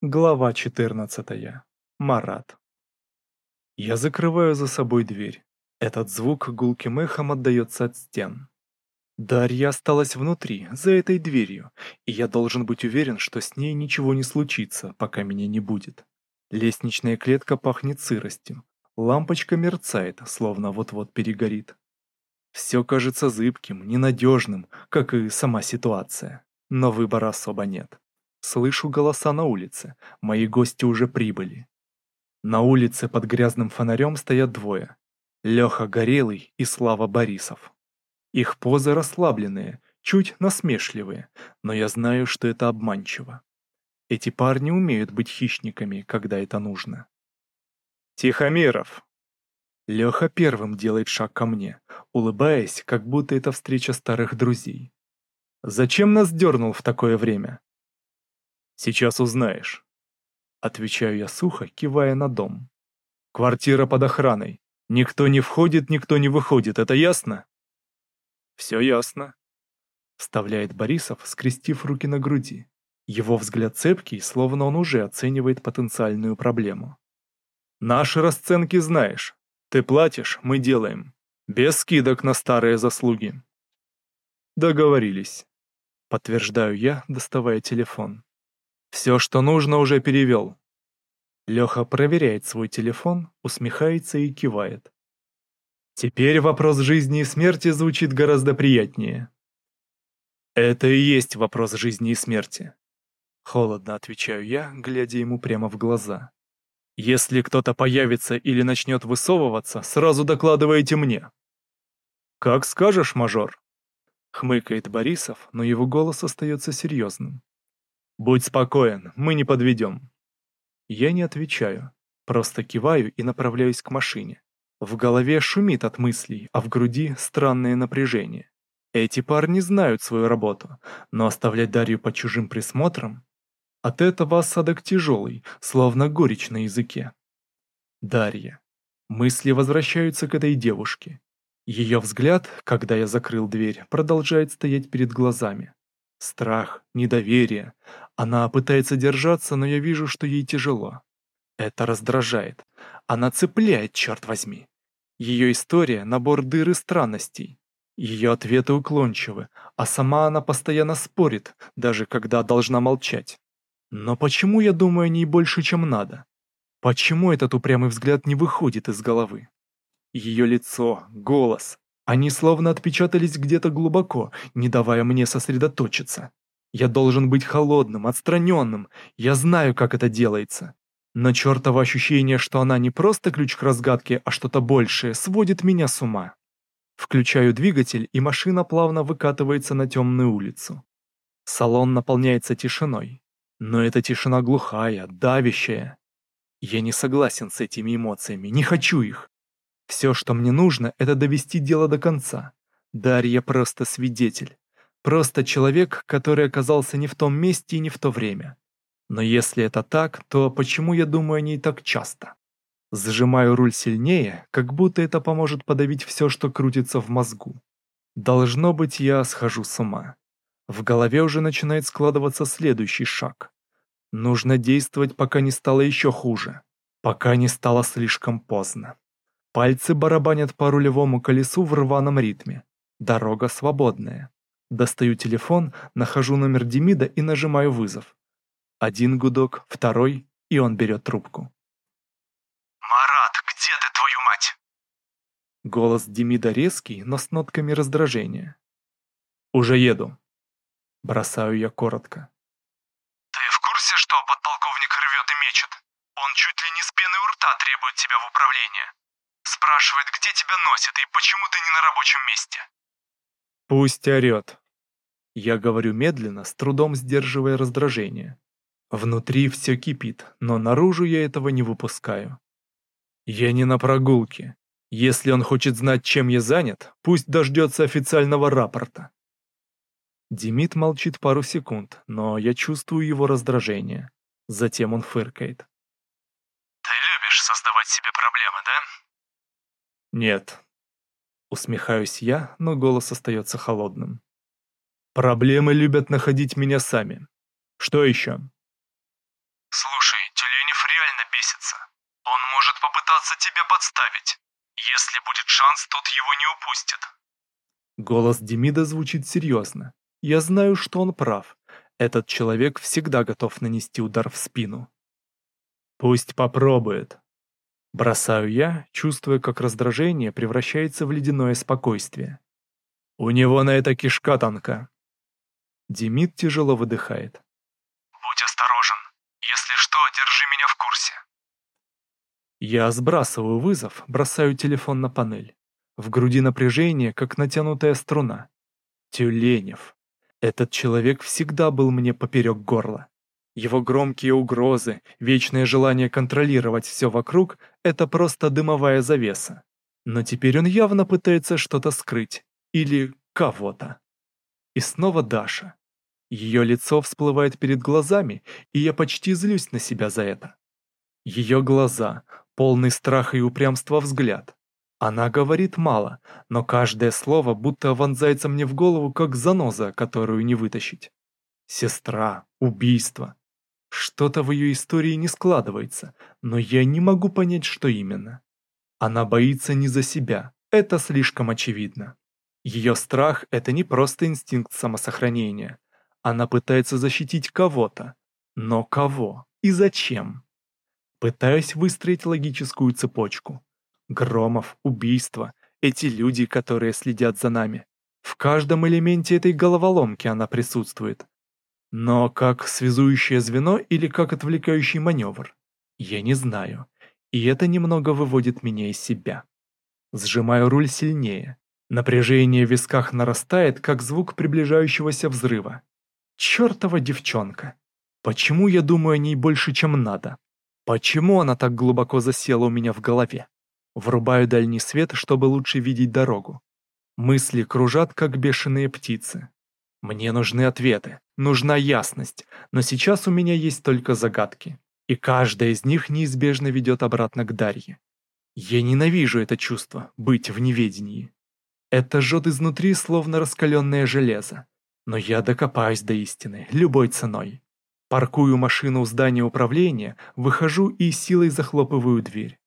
Глава 14. Марат. Я закрываю за собой дверь. Этот звук гулким эхом отдается от стен. Дарья осталась внутри, за этой дверью, и я должен быть уверен, что с ней ничего не случится, пока меня не будет. Лестничная клетка пахнет сыростью. Лампочка мерцает, словно вот-вот перегорит. Все кажется зыбким, ненадежным, как и сама ситуация. Но выбора особо нет. Слышу голоса на улице. Мои гости уже прибыли. На улице под грязным фонарем стоят двое. Леха Горелый и Слава Борисов. Их позы расслабленные, чуть насмешливые, но я знаю, что это обманчиво. Эти парни умеют быть хищниками, когда это нужно. «Тихомиров!» Леха первым делает шаг ко мне, улыбаясь, как будто это встреча старых друзей. «Зачем нас дернул в такое время?» Сейчас узнаешь. Отвечаю я сухо, кивая на дом. Квартира под охраной. Никто не входит, никто не выходит, это ясно? Все ясно. Вставляет Борисов, скрестив руки на груди. Его взгляд цепкий, словно он уже оценивает потенциальную проблему. Наши расценки знаешь. Ты платишь, мы делаем. Без скидок на старые заслуги. Договорились. Подтверждаю я, доставая телефон. Все, что нужно, уже перевел. Леха проверяет свой телефон, усмехается и кивает. Теперь вопрос жизни и смерти звучит гораздо приятнее. Это и есть вопрос жизни и смерти. Холодно отвечаю я, глядя ему прямо в глаза. Если кто-то появится или начнет высовываться, сразу докладывайте мне. Как скажешь, мажор. Хмыкает Борисов, но его голос остается серьезным. «Будь спокоен, мы не подведем». Я не отвечаю, просто киваю и направляюсь к машине. В голове шумит от мыслей, а в груди странное напряжение. Эти парни знают свою работу, но оставлять Дарью под чужим присмотром? От этого осадок тяжелый, словно горечь на языке. Дарья. Мысли возвращаются к этой девушке. Ее взгляд, когда я закрыл дверь, продолжает стоять перед глазами. Страх, недоверие. Она пытается держаться, но я вижу, что ей тяжело. Это раздражает. Она цепляет, черт возьми. Ее история — набор дыр и странностей. Ее ответы уклончивы, а сама она постоянно спорит, даже когда должна молчать. Но почему я думаю о ней больше, чем надо? Почему этот упрямый взгляд не выходит из головы? Ее лицо, голос, они словно отпечатались где-то глубоко, не давая мне сосредоточиться. Я должен быть холодным, отстраненным, я знаю, как это делается. Но чертово ощущение, что она не просто ключ к разгадке, а что-то большее, сводит меня с ума. Включаю двигатель, и машина плавно выкатывается на темную улицу. Салон наполняется тишиной. Но эта тишина глухая, давящая. Я не согласен с этими эмоциями, не хочу их. Все, что мне нужно, это довести дело до конца. Дарья просто свидетель. Просто человек, который оказался не в том месте и не в то время. Но если это так, то почему я думаю о ней так часто? Сжимаю руль сильнее, как будто это поможет подавить все, что крутится в мозгу. Должно быть, я схожу с ума. В голове уже начинает складываться следующий шаг. Нужно действовать, пока не стало еще хуже. Пока не стало слишком поздно. Пальцы барабанят по рулевому колесу в рваном ритме. Дорога свободная. Достаю телефон, нахожу номер Демида и нажимаю вызов. Один гудок, второй, и он берет трубку. «Марат, где ты, твою мать?» Голос Демида резкий, но с нотками раздражения. «Уже еду». Бросаю я коротко. «Ты в курсе, что подполковник рвет и мечет? Он чуть ли не с пены у рта требует тебя в управление. Спрашивает, где тебя носит и почему ты не на рабочем месте. Пусть орет. Я говорю медленно, с трудом сдерживая раздражение. Внутри все кипит, но наружу я этого не выпускаю. Я не на прогулке. Если он хочет знать, чем я занят, пусть дождется официального рапорта. Демид молчит пару секунд, но я чувствую его раздражение. Затем он фыркает. Ты любишь создавать себе проблемы, да? Нет. Усмехаюсь я, но голос остается холодным. Проблемы любят находить меня сами. Что еще? Слушай, Теленев реально бесится. Он может попытаться тебя подставить. Если будет шанс, тот его не упустит. Голос Демида звучит серьезно. Я знаю, что он прав. Этот человек всегда готов нанести удар в спину. Пусть попробует. Бросаю я, чувствуя, как раздражение превращается в ледяное спокойствие. У него на это кишка тонка. Демид тяжело выдыхает. Будь осторожен. Если что, держи меня в курсе. Я сбрасываю вызов, бросаю телефон на панель. В груди напряжение, как натянутая струна. Тюленев. Этот человек всегда был мне поперек горла. Его громкие угрозы, вечное желание контролировать все вокруг — это просто дымовая завеса. Но теперь он явно пытается что-то скрыть. Или кого-то. И снова Даша. Ее лицо всплывает перед глазами, и я почти злюсь на себя за это. Ее глаза, полный страха и упрямства взгляд. Она говорит мало, но каждое слово будто вонзается мне в голову, как заноза, которую не вытащить. Сестра, убийство. Что-то в ее истории не складывается, но я не могу понять, что именно. Она боится не за себя, это слишком очевидно. Ее страх – это не просто инстинкт самосохранения. Она пытается защитить кого-то. Но кого? И зачем? Пытаюсь выстроить логическую цепочку. Громов, убийство, эти люди, которые следят за нами. В каждом элементе этой головоломки она присутствует. Но как связующее звено или как отвлекающий маневр? Я не знаю. И это немного выводит меня из себя. Сжимаю руль сильнее. Напряжение в висках нарастает, как звук приближающегося взрыва. Чёртова девчонка. Почему я думаю о ней больше, чем надо? Почему она так глубоко засела у меня в голове? Врубаю дальний свет, чтобы лучше видеть дорогу. Мысли кружат, как бешеные птицы. Мне нужны ответы, нужна ясность, но сейчас у меня есть только загадки. И каждая из них неизбежно ведет обратно к Дарье. Я ненавижу это чувство, быть в неведении. Это жжет изнутри, словно раскаленное железо. Но я докопаюсь до истины, любой ценой. Паркую машину у здания управления, выхожу и силой захлопываю дверь.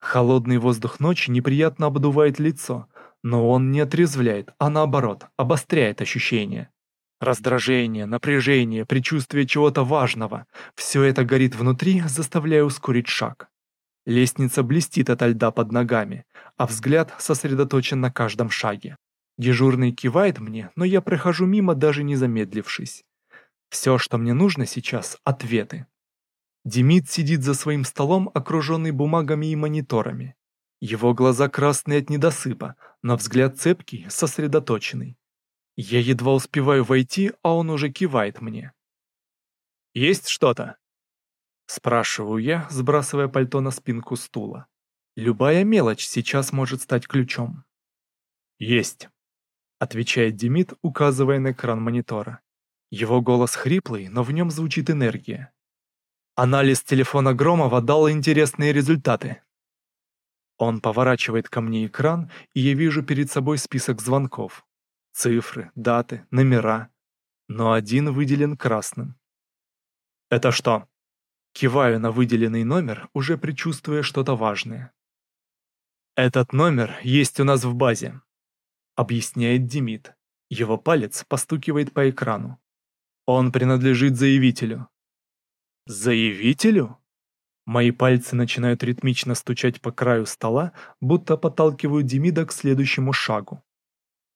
Холодный воздух ночи неприятно обдувает лицо, но он не отрезвляет, а наоборот, обостряет ощущения. Раздражение, напряжение, предчувствие чего-то важного – все это горит внутри, заставляя ускорить шаг. Лестница блестит ото льда под ногами, а взгляд сосредоточен на каждом шаге. Дежурный кивает мне, но я прохожу мимо, даже не замедлившись. Все, что мне нужно сейчас – ответы. Демид сидит за своим столом, окруженный бумагами и мониторами. Его глаза красные от недосыпа, но взгляд цепкий, сосредоточенный. Я едва успеваю войти, а он уже кивает мне. «Есть что-то?» Спрашиваю я, сбрасывая пальто на спинку стула. Любая мелочь сейчас может стать ключом. «Есть», — отвечает Демид, указывая на экран монитора. Его голос хриплый, но в нем звучит энергия. Анализ телефона Громова дал интересные результаты. Он поворачивает ко мне экран, и я вижу перед собой список звонков. Цифры, даты, номера. Но один выделен красным. «Это что?» Киваю на выделенный номер, уже предчувствуя что-то важное. «Этот номер есть у нас в базе», — объясняет Демид. Его палец постукивает по экрану. «Он принадлежит заявителю». «Заявителю?» Мои пальцы начинают ритмично стучать по краю стола, будто подталкивают Демида к следующему шагу.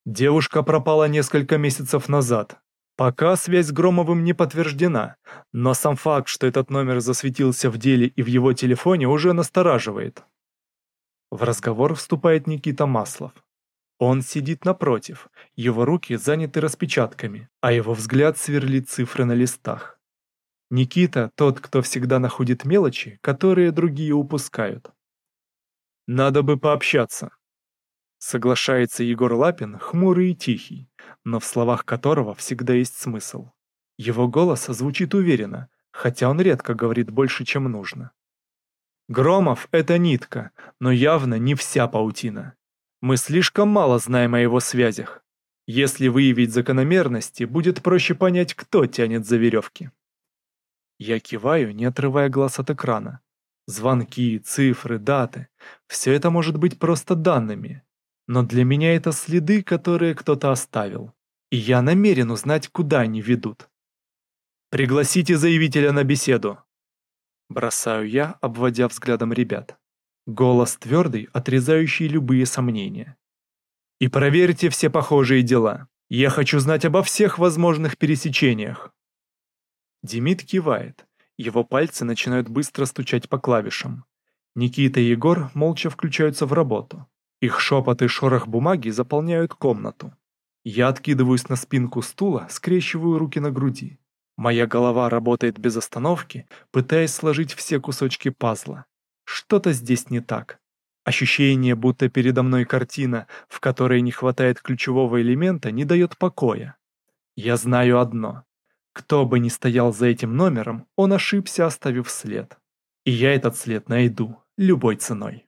Девушка пропала несколько месяцев назад, Пока связь с Громовым не подтверждена, но сам факт, что этот номер засветился в деле и в его телефоне, уже настораживает. В разговор вступает Никита Маслов. Он сидит напротив, его руки заняты распечатками, а его взгляд сверлит цифры на листах. Никита – тот, кто всегда находит мелочи, которые другие упускают. «Надо бы пообщаться», – соглашается Егор Лапин, хмурый и тихий но в словах которого всегда есть смысл. Его голос звучит уверенно, хотя он редко говорит больше, чем нужно. Громов — это нитка, но явно не вся паутина. Мы слишком мало знаем о его связях. Если выявить закономерности, будет проще понять, кто тянет за веревки. Я киваю, не отрывая глаз от экрана. Звонки, цифры, даты – все это может быть просто данными. Но для меня это следы, которые кто-то оставил. И я намерен узнать, куда они ведут. «Пригласите заявителя на беседу!» Бросаю я, обводя взглядом ребят. Голос твердый, отрезающий любые сомнения. «И проверьте все похожие дела. Я хочу знать обо всех возможных пересечениях». Демид кивает. Его пальцы начинают быстро стучать по клавишам. Никита и Егор молча включаются в работу. Их шепот и шорох бумаги заполняют комнату. Я откидываюсь на спинку стула, скрещиваю руки на груди. Моя голова работает без остановки, пытаясь сложить все кусочки пазла. Что-то здесь не так. Ощущение, будто передо мной картина, в которой не хватает ключевого элемента, не дает покоя. Я знаю одно. Кто бы ни стоял за этим номером, он ошибся, оставив след. И я этот след найду любой ценой.